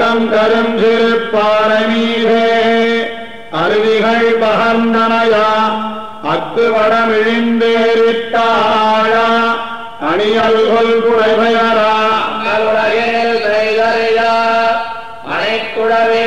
அத்தம் தரும் சிறு பாறைமீதே. அருவிகள் பகர்ந்தனையா அத்து வடமிழிந்தேறிட்டாழா அணியல் கொல் குடைபெயரா அனைக்குடவே